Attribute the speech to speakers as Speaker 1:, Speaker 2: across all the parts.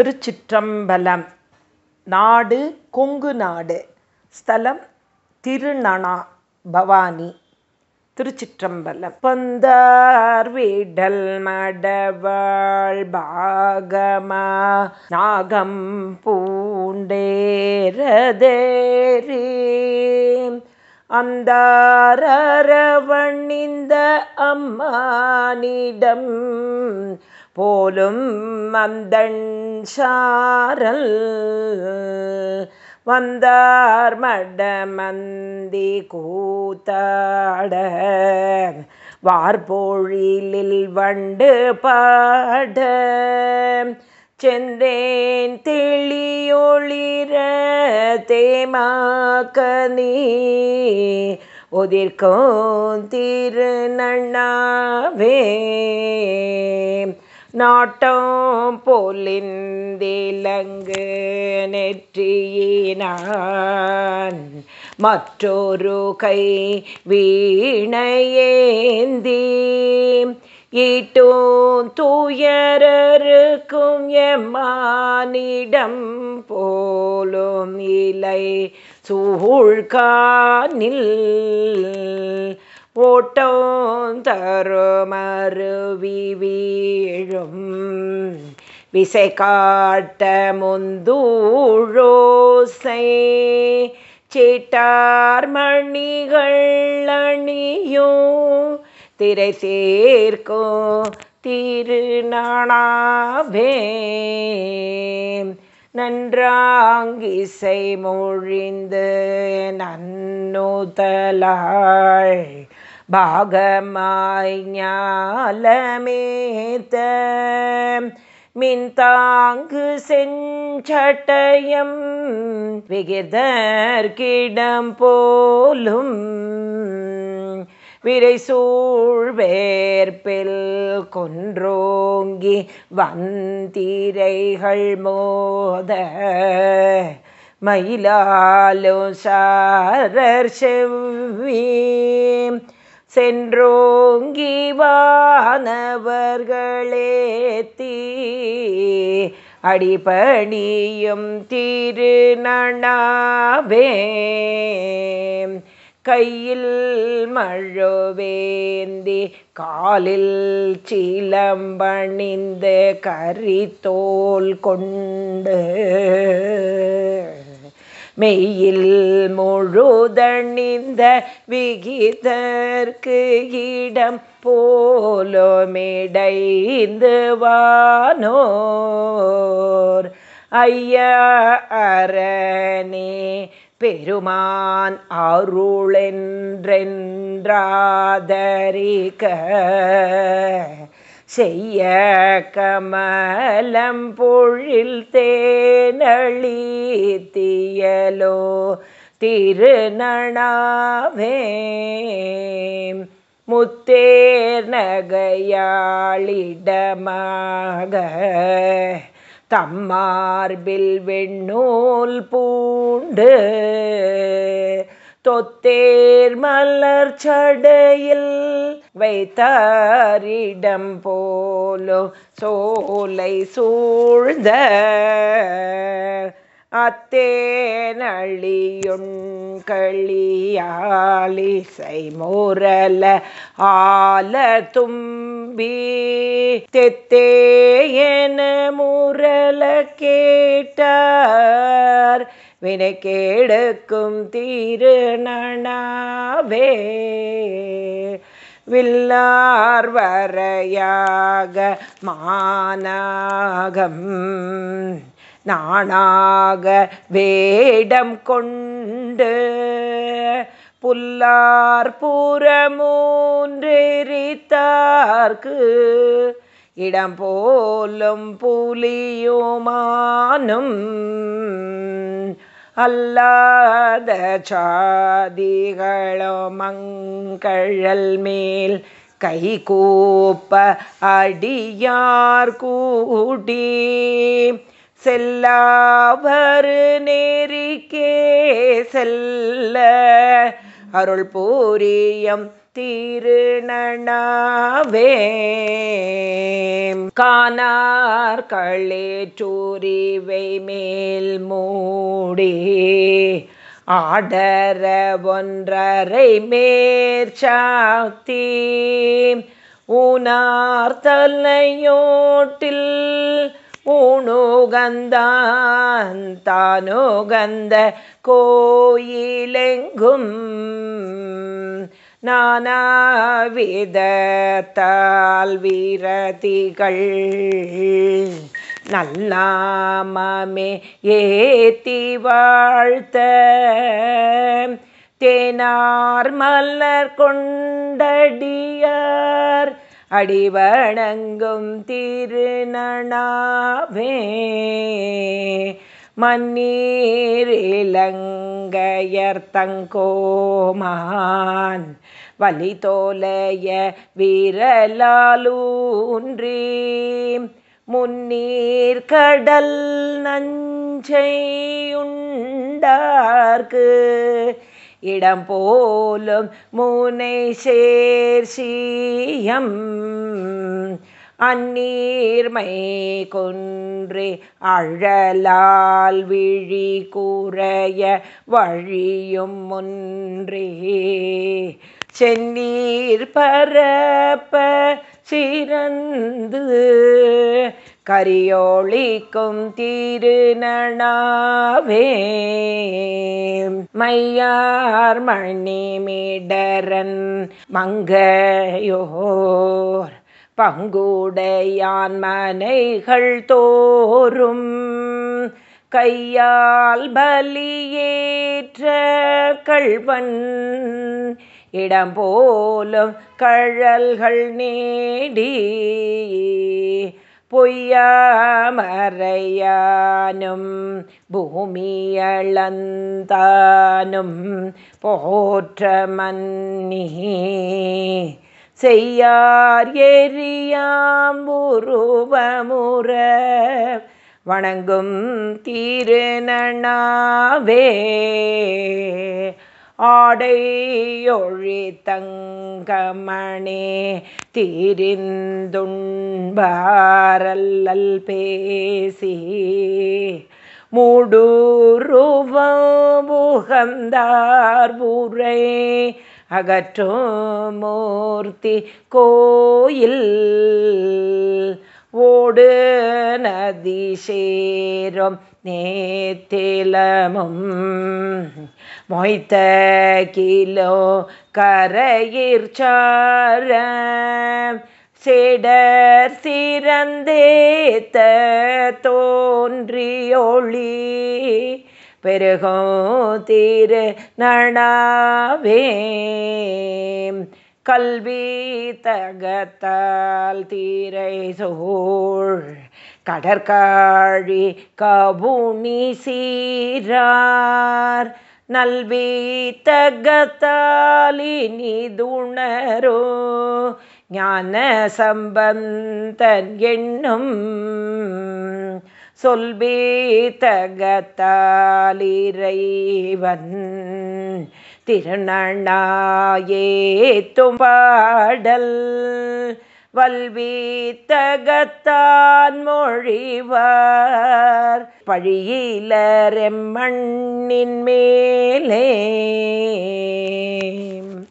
Speaker 1: திருச்சிற்றம்பலம். நாடு கொங்கு நாடு. ஸ்தலம் திருநணா பவானி. திருச்சிற்றம்பலம். பந்தார் வீடல் மடவாள் பாகமா. நாகம் பூண்டேரதேரி அந்தாரவணிந்த அம்மானிடம் போலும் மந்தன் சாரல். வந்தார் மடமந்தி கூத்தாட வார்போழிலில் வண்டு பாட. செந்தேன் தெளியொளிர தேமாக்கனி ஒதிர்க்கும் திருநண்ணாவே. நாட்டம் போலிந்திலங்கு நெற்றியினான். மற்றொரு கை வீணையேந்தி ஈட்டும் தூயரருக்கும் எம்மானிடம் போலும் இலை சூழ்கானில் ஓட்டம் தருமருவி வீழும். விசை காட்ட முந்தூழோசை சீட்டார் மணிகள் அணியும். திரை சேர்க்கும் திருநாணாவே. நன்றாங்கிசை மொழிந்து நன்னுதலாள் பாகமாய் ஞாலமேத்த. மின்தாங்கு செஞ்சட்டயம் விகிதர்கிடம் போலும் விரை சூழ்வேற்பில் கொன்றோங்கி வந்திரைகள் மோத மயிலாலோ சாரர் செவ்வி சென்றோங்கி வானவர்களே தீ அடிபணியும் திருநணாவே கையில் மழுவேந்தி காலில் சீலம்பணிந்த கரித்தோல் கொண்டு. மெய்யில் முழுதணிந்த விகிதற்கு இடம் போலோமிடைந்து வானோர். ஐயா அரணே பெருமான் அருளென்றென்றாதரிக செய்ய கமலம் பொழில் தேனழித்தியலோ திருநணாவே. முத்தேர் நகையாளிடமாக தம்மார்பில் வெண்ணூல் பூண்டு தொத்தேர் மலர் சடையில் வைத்தாரிடம் போலோ சோலை சூழ்ந்த அத்தேனழியுண்களியாலிசை முரல ஆல தும்பி தெத்தேயன முரல கேட்டார். வினை கேடுக்கும் திருநணாவே வில்லார் வரையாக மானாகம். நானாக வேடம் கொண்டு புல்லார் புறமூன்றெரித்தார்க்கு இடம் போலும் புலியுமானும் அல்லாத சாதிகளோ மங்கழல் மேல் கை கூப்ப அடியார் கூடி செல்லாவரு நேரிக்கே செல்ல. அருள் பூரியம் திருநணாவே கானார் களேற்றூரிவை மேல் மூடி. ஆடர ஒன்றரை மேற்சாக்தி ஊனார் தலையோட்டில் ஊணுகந்தான் தானுகந்த கோயிலெங்கும் நானாவிதத்தால் வீரதிகள். நல்லாமே ஏத்தி வாழ்த்த தேனார் மலர் கொண்டடியார். அடிவணங்கும் திருநணாவே. மன்னீரிலங்கையர் தங்கோமான். வலி வீரலாலூன்றி. முன்னீர் கடல் நஞ்சையுண்டார்க்கு இடம் போலும் மூனை சேர்சியம் அந்நீர்மை கொன்றே அழலால் விழி கூறைய வழியும் ஒன்றே சென்னீர் பரப்ப சிறந்து கரியோளிக்கும் திருநணாவே. மையார் மணிமிடரன் மங்கையோர் பங்குடையான் மனைகள் தோறும் கையால் பலியேற்ற கள்வன் இடம் போலும் கழல்கள் நேடி பொய்யாமறையானும் பூமியளந்தானும் போற்ற மன்னி. செய்யார் எரியாம் உருவமுற வணங்கும் தீருநணாவே ஆடையொழி தங்கமணே தீரிந்துண்பாரல்லல் பேசி. மூடுருவமுகந்தார் ஊரை அகற்றும் மூர்த்தி கோயில். ஓடு நதி சேரும் நேத்திலமும் மொய்த்த கிலோ கரையிற்சார சார சிறந்தேத்த தோன்றியொளி பெருகோ திரு நடாவே கல்வி தகத்தால் தீரை சோழ். கடற்காழி கபுணி சீரார். நல்வி தகத்தாலினி துணரோ. ஞான சம்பந்தன் என்னும் சொல்வி தகத்தாலிரைவன் திருநண்ணாயேத்தும் பாடல் வல்வீத்தகத்தான் மொழிவார். பழியிலரெம்மண்ணின் மேலே.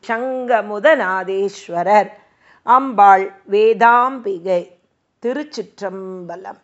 Speaker 1: சங்கமுதநாதீஸ்வரர் அம்பாள் வேதாம்பிகை திருச்சிற்றம்பலம்.